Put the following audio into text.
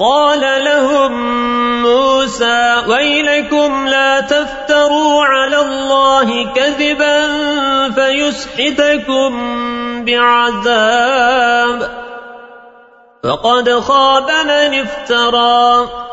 قال لهم موسى ويلكم لا تفتروا على الله كذبا فيسحتكم بعذاب. فقد خاب من افترى.